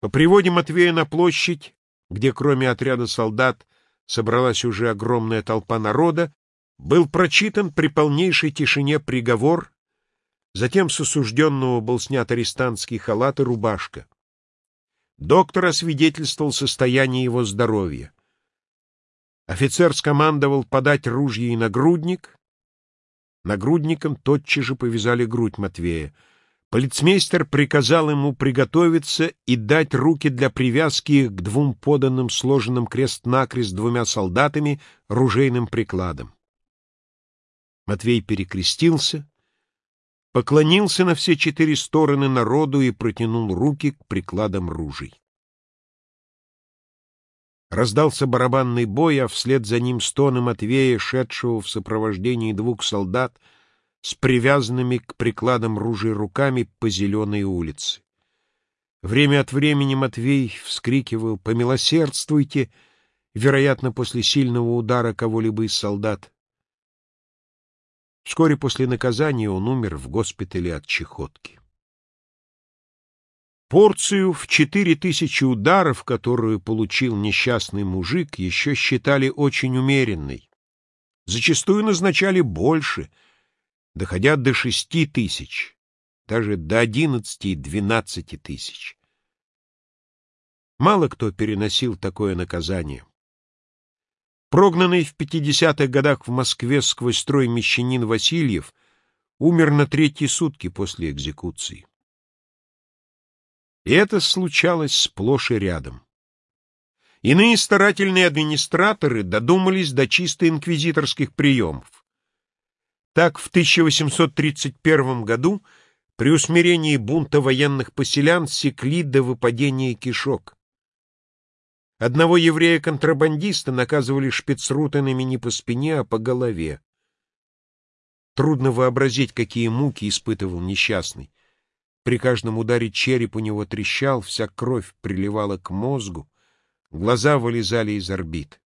По приводе Матвея на площадь, где кроме отряда солдат собралась уже огромная толпа народа, был прочитан при полнейшей тишине приговор, затем с осужденного был снят арестантский халат и рубашка. Доктор освидетельствовал состояние его здоровья. Офицер скомандовал подать ружье и нагрудник. Нагрудником тотчас же повязали грудь Матвея. Полицмейстер приказал ему приготовиться и дать руки для привязки их к двум поданным сложенным крест-накрест двумя солдатами ружейным прикладом. Матвей перекрестился, поклонился на все четыре стороны народу и протянул руки к прикладам ружей. Раздался барабанный бой, а вслед за ним стоны Матвея, шедшего в сопровождении двух солдат с привязанными к прикладам ружей руками по зеленой улице. Время от времени Матвей вскрикивал «Помилосердствуйте!», вероятно, после сильного удара кого-либо из солдат. Вскоре после наказания он умер в госпитале от чехотки. Порцию в четыре тысячи ударов, которую получил несчастный мужик, еще считали очень умеренной. Зачастую назначали больше, доходя до шести тысяч, даже до одиннадцати и двенадцати тысяч. Мало кто переносил такое наказание. Прогнанный в 50-х годах в Москве сквозь строй мещанин Васильев умер на третьи сутки после экзекуции. И это случалось сплошь и рядом. Иные старательные администраторы додумались до чисто инквизиторских приемов. Так, в 1831 году при усмирении бунта военных поселян секли до выпадения кишок. Одного еврея-контрабандиста наказывали шпицрутанами не по спине, а по голове. Трудно вообразить, какие муки испытывал несчастный. При каждом ударе череп у него трещал, вся кровь приливала к мозгу, глаза вылезали из орбит.